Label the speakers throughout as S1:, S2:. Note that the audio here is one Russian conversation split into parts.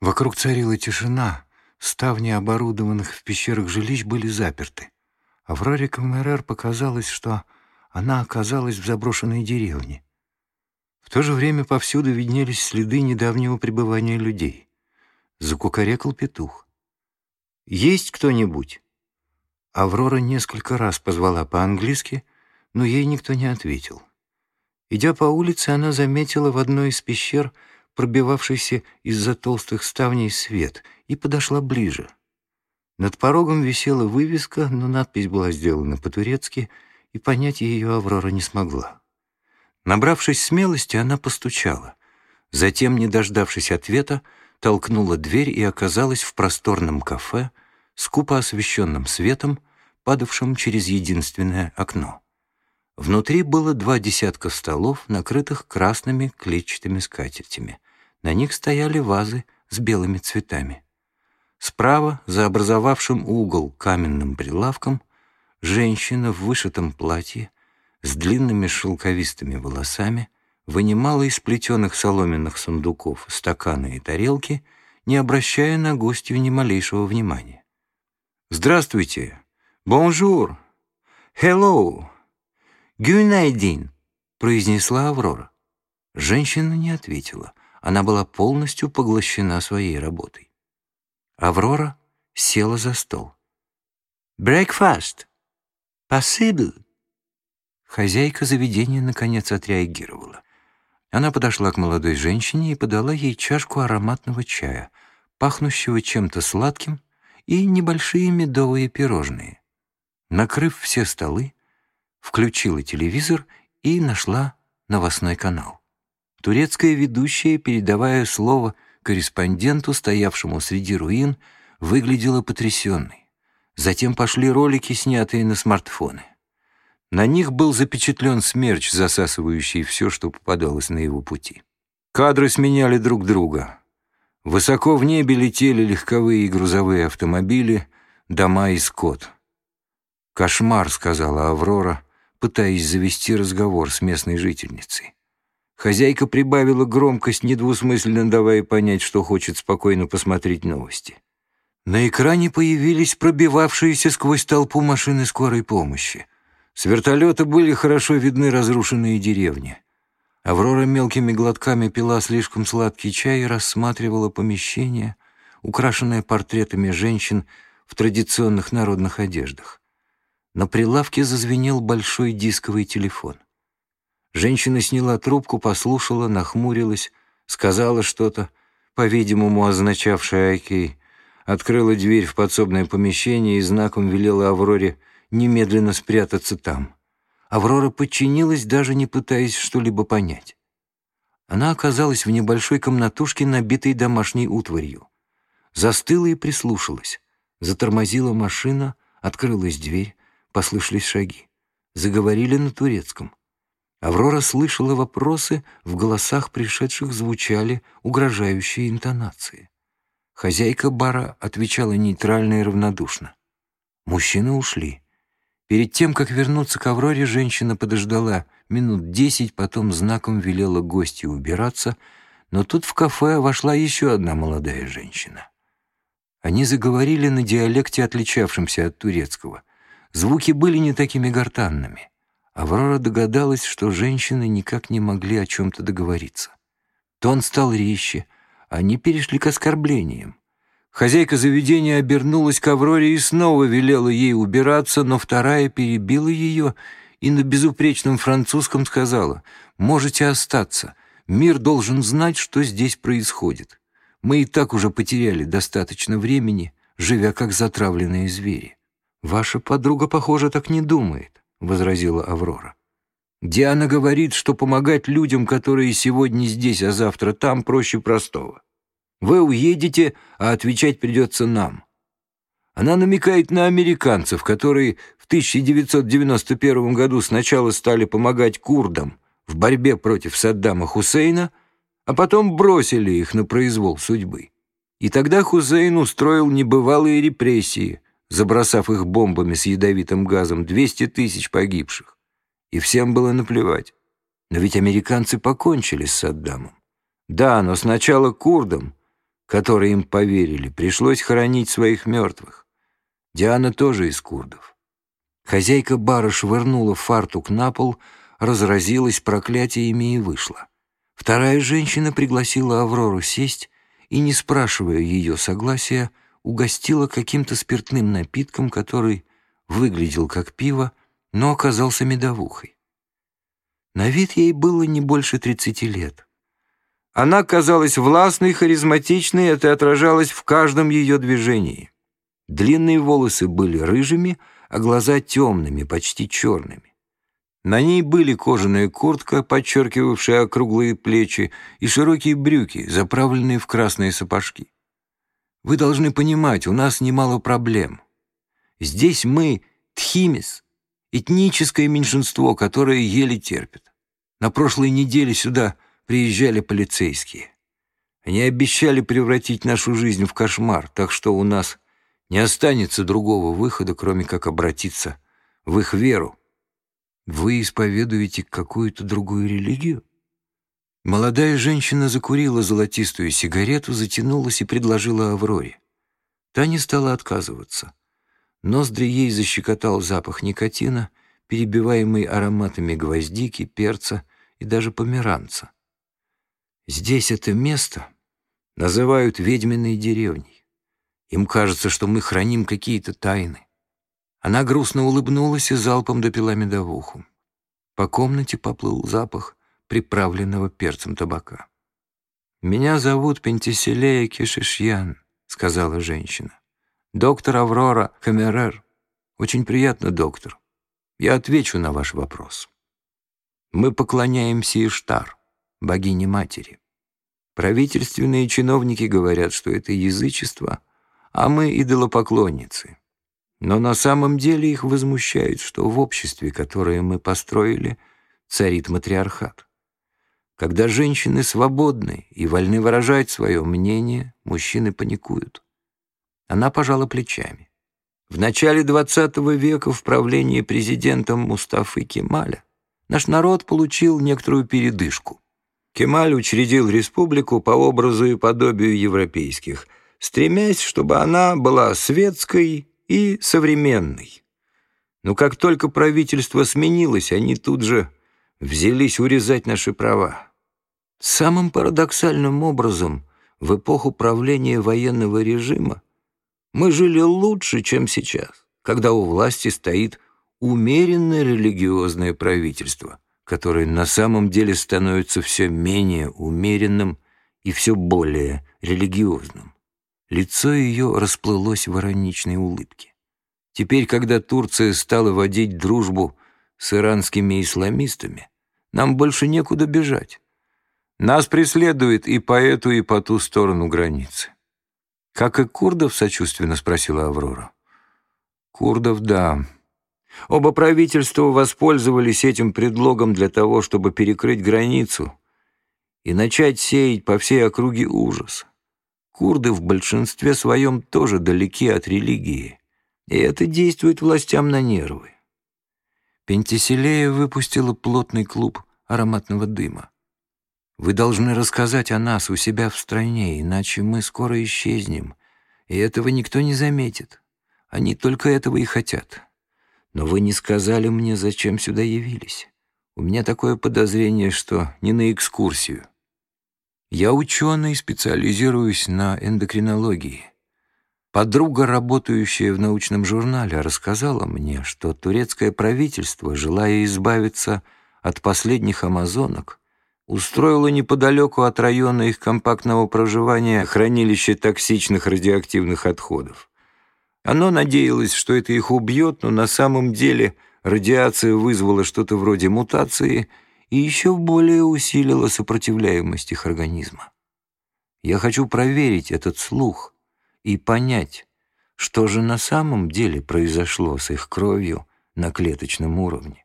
S1: Вокруг царила тишина, ставни оборудованных в пещерах жилищ были заперты. Авроре Камерер показалось, что она оказалась в заброшенной деревне. В то же время повсюду виднелись следы недавнего пребывания людей. Закукарекал петух. «Есть кто-нибудь?» Аврора несколько раз позвала по-английски, но ей никто не ответил. Идя по улице, она заметила в одной из пещер пробивавшийся из-за толстых ставней свет и подошла ближе. Над порогом висела вывеска, но надпись была сделана по-турецки, и понять ее Аврора не смогла. Набравшись смелости, она постучала. Затем, не дождавшись ответа, толкнула дверь и оказалась в просторном кафе, скупо освещенным светом, падавшим через единственное окно. Внутри было два десятка столов, накрытых красными клетчатыми скатертями. На них стояли вазы с белыми цветами. Справа, за образовавшим угол каменным прилавком, женщина в вышитом платье с длинными шелковистыми волосами вынимала из плетеных соломенных сундуков стаканы и тарелки, не обращая на гостью ни малейшего внимания. «Здравствуйте! Bonjour! Hello! Günaydın!» произнесла Аврора. Женщина не ответила. Она была полностью поглощена своей работой. Аврора села за стол. «Breakfast! Possible!» Хозяйка заведения наконец отреагировала. Она подошла к молодой женщине и подала ей чашку ароматного чая, пахнущего чем-то сладким, и небольшие медовые пирожные. Накрыв все столы, включила телевизор и нашла новостной канал. Турецкая ведущая, передавая слово корреспонденту, стоявшему среди руин, выглядела потрясенной. Затем пошли ролики, снятые на смартфоны. На них был запечатлен смерч, засасывающий все, что попадалось на его пути. Кадры сменяли друг друга. Высоко в небе летели легковые и грузовые автомобили, дома и скот. «Кошмар», — сказала Аврора, пытаясь завести разговор с местной жительницей. Хозяйка прибавила громкость, недвусмысленно давая понять, что хочет спокойно посмотреть новости. На экране появились пробивавшиеся сквозь толпу машины скорой помощи. С вертолета были хорошо видны разрушенные деревни. Аврора мелкими глотками пила слишком сладкий чай и рассматривала помещение, украшенное портретами женщин в традиционных народных одеждах. На прилавке зазвенел большой дисковый телефон. Женщина сняла трубку, послушала, нахмурилась, сказала что-то, по-видимому, означавшее «Окей», открыла дверь в подсобное помещение и знаком велела Авроре немедленно спрятаться там. Аврора подчинилась, даже не пытаясь что-либо понять. Она оказалась в небольшой комнатушке, набитой домашней утварью. Застыла и прислушалась. Затормозила машина, открылась дверь, послышались шаги. Заговорили на турецком. Аврора слышала вопросы, в голосах пришедших звучали угрожающие интонации. Хозяйка бара отвечала нейтрально и равнодушно. Мужчины ушли. Перед тем, как вернуться к Авроре, женщина подождала минут десять, потом знаком велела гостю убираться, но тут в кафе вошла еще одна молодая женщина. Они заговорили на диалекте, отличавшемся от турецкого. Звуки были не такими гортанными. Аврора догадалась, что женщины никак не могли о чем-то договориться. Тон стал резче, они перешли к оскорблениям. Хозяйка заведения обернулась к Авроре и снова велела ей убираться, но вторая перебила ее и на безупречном французском сказала «Можете остаться. Мир должен знать, что здесь происходит. Мы и так уже потеряли достаточно времени, живя как затравленные звери». «Ваша подруга, похоже, так не думает», — возразила Аврора. «Диана говорит, что помогать людям, которые сегодня здесь, а завтра там, проще простого. Вы уедете, а отвечать придется нам. Она намекает на американцев, которые в 1991 году сначала стали помогать курдам в борьбе против Саддама Хусейна, а потом бросили их на произвол судьбы. И тогда Хусейн устроил небывалые репрессии, забросав их бомбами с ядовитым газом 200 тысяч погибших. И всем было наплевать. Но ведь американцы покончили с Саддамом. Да, но сначала курдам,
S2: которые им поверили, пришлось хоронить своих мертвых. Диана тоже из курдов. Хозяйка бара швырнула фартук на пол, разразилась проклятиями и вышла. Вторая женщина пригласила Аврору сесть и, не спрашивая ее согласия, угостила каким-то спиртным напитком, который выглядел как пиво, но оказался медовухой. На вид ей было не больше тридцати лет. Она казалась властной, харизматичной, это отражалось в каждом ее движении. Длинные волосы были рыжими, а глаза темными, почти черными. На ней были кожаная куртка, подчеркивавшая округлые плечи, и широкие брюки, заправленные в красные сапожки. Вы должны понимать, у нас немало проблем. Здесь мы — тхимис, этническое меньшинство, которое еле терпит. На прошлой неделе сюда приезжали полицейские. Они обещали превратить нашу жизнь в кошмар, так что у нас не останется другого выхода, кроме как обратиться в их веру. Вы исповедуете какую-то другую религию? Молодая женщина закурила золотистую сигарету, затянулась и предложила Авроре. Та не стала отказываться. Ноздри ей защекотал запах никотина, перебиваемый ароматами гвоздики, перца и даже померанца. Здесь это место называют ведьминой деревней. Им кажется, что мы храним какие-то тайны. Она грустно улыбнулась и залпом допила медовуху. По комнате поплыл запах приправленного перцем табака. «Меня зовут Пентиселея Кешишьян», — сказала женщина. «Доктор Аврора Камерер. Очень приятно, доктор. Я отвечу на ваш вопрос. Мы поклоняемся Иштар, богине-матери. Правительственные чиновники говорят, что это язычество, а мы идолопоклонницы. Но на самом деле их возмущает, что в обществе, которое мы построили, царит матриархат. Когда женщины свободны и вольны выражать свое мнение, мужчины паникуют. Она пожала плечами. В начале XX века в правлении президентом Мустафы Кемаля наш народ получил некоторую передышку. Кемаль учредил республику по образу и подобию европейских, стремясь, чтобы она была светской и современной. Но как только правительство сменилось, они тут же взялись урезать наши права. Самым парадоксальным образом в эпоху правления военного режима мы жили лучше, чем сейчас, когда у власти стоит умеренное религиозное правительство, которое на самом деле становится все менее умеренным и все более религиозным. Лицо ее расплылось в ироничной улыбке. Теперь, когда Турция стала водить дружбу с иранскими исламистами, нам больше некуда бежать. Нас преследует и по эту, и по ту сторону границы. «Как и курдов?» — сочувственно спросила Аврора. «Курдов, да. Оба правительства воспользовались этим предлогом для того, чтобы перекрыть границу и начать сеять по всей округе ужас. Курды в большинстве своем тоже далеки от религии, и это действует властям на нервы. Пентиселея выпустила плотный клуб ароматного дыма. Вы должны рассказать о нас у себя в стране, иначе мы скоро исчезнем, и этого никто не заметит. Они только этого и хотят. Но вы не сказали мне, зачем сюда явились. У меня такое подозрение, что не на экскурсию. Я ученый, специализируюсь на эндокринологии. Подруга, работающая в научном журнале, рассказала мне, что турецкое правительство, желая избавиться от последних амазонок, устроило неподалеку от района их компактного проживания хранилище токсичных радиоактивных отходов. Оно надеялось, что это их убьет, но на самом деле радиация вызвала что-то вроде мутации — и еще более усилило сопротивляемость их организма. Я хочу проверить этот слух и понять, что же на самом деле произошло с их кровью на клеточном уровне.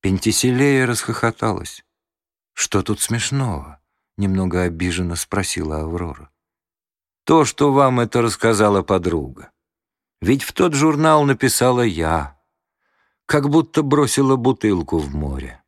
S2: Пентиселея расхохоталась. «Что тут смешного?» — немного обиженно спросила Аврора. «То, что вам это рассказала подруга. Ведь в тот журнал написала я, как будто бросила бутылку в море.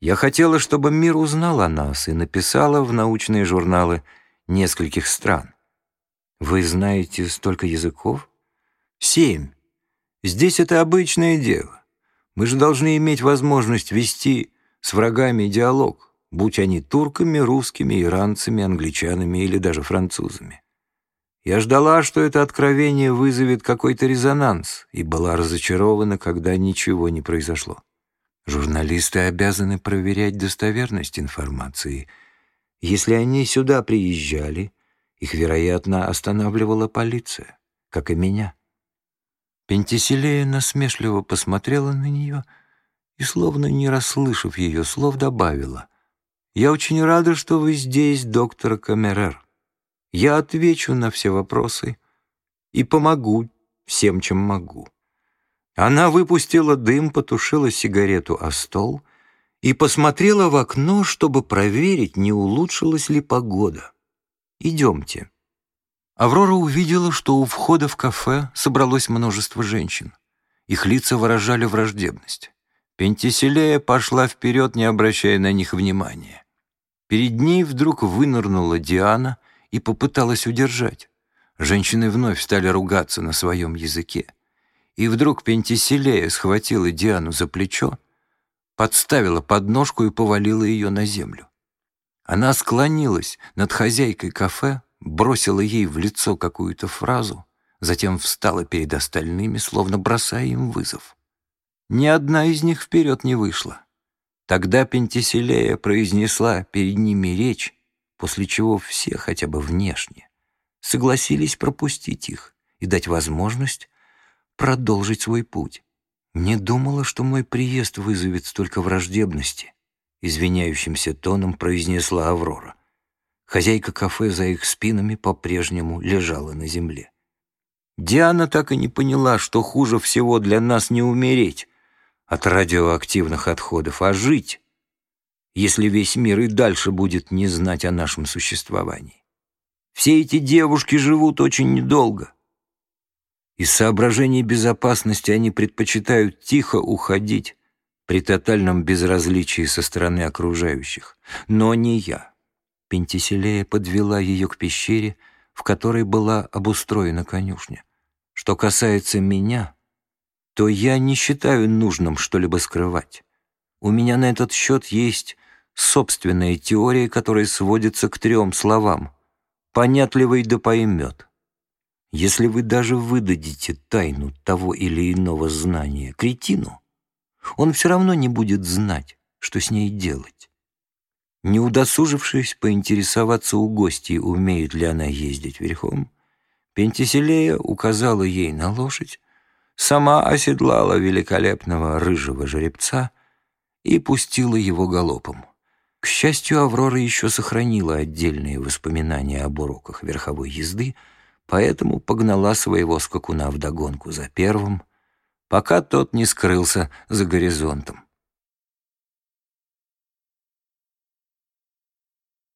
S2: Я хотела, чтобы мир узнал о нас и написала в научные журналы нескольких стран. Вы знаете столько языков? Семь. Здесь это обычное дело. Мы же должны иметь возможность вести с врагами диалог, будь они турками, русскими, иранцами, англичанами или даже французами. Я ждала, что это откровение вызовет какой-то резонанс, и была разочарована, когда ничего не произошло. Журналисты обязаны проверять достоверность информации. Если они сюда приезжали, их, вероятно, останавливала полиция, как и меня. Пентиселея насмешливо посмотрела на нее и, словно не расслышав ее слов, добавила, «Я очень рада, что вы здесь, доктор Камерер. Я отвечу на все вопросы и помогу всем, чем могу». Она выпустила дым, потушила сигарету о стол и посмотрела в окно, чтобы проверить, не улучшилась ли погода. «Идемте». Аврора увидела, что у входа в кафе собралось множество женщин. Их лица выражали враждебность. Пентиселея пошла вперед, не обращая на них внимания. Перед ней вдруг вынырнула Диана и попыталась удержать. Женщины вновь стали ругаться на своем языке. И вдруг Пентиселея схватила Диану за плечо, подставила подножку и повалила ее на землю. Она склонилась над хозяйкой кафе, бросила ей в лицо какую-то фразу, затем встала перед остальными, словно бросая им вызов. Ни одна из них вперед не вышла. Тогда Пентиселея произнесла перед ними речь, после чего все, хотя бы внешне, согласились пропустить их и дать возможность продолжить свой путь. Не думала, что мой приезд вызовет столько враждебности, извиняющимся тоном произнесла Аврора. Хозяйка кафе за их спинами по-прежнему лежала на земле. Диана так и не поняла, что хуже всего для нас не умереть от радиоактивных отходов, а жить, если весь мир и дальше будет не знать о нашем существовании. Все эти девушки живут очень недолго. Из соображений безопасности они предпочитают тихо уходить при тотальном безразличии со стороны окружающих. Но не я. Пентиселея подвела ее к пещере, в которой была обустроена конюшня. Что касается меня, то я не считаю нужным что-либо скрывать. У меня на этот счет есть собственная теория, которая сводится к трем словам. Понятливый да поймет. Если вы даже выдадите тайну того или иного знания кретину, он все равно не будет знать, что с ней делать. Не удосужившись поинтересоваться у гостей, умеет ли она ездить верхом, Пентиселея указала ей на лошадь, сама оседлала великолепного рыжего жеребца и пустила его галопом. К счастью, Аврора еще сохранила отдельные воспоминания об уроках верховой езды, поэтому погнала своего скакуна вдогонку за первым, пока тот не скрылся за горизонтом.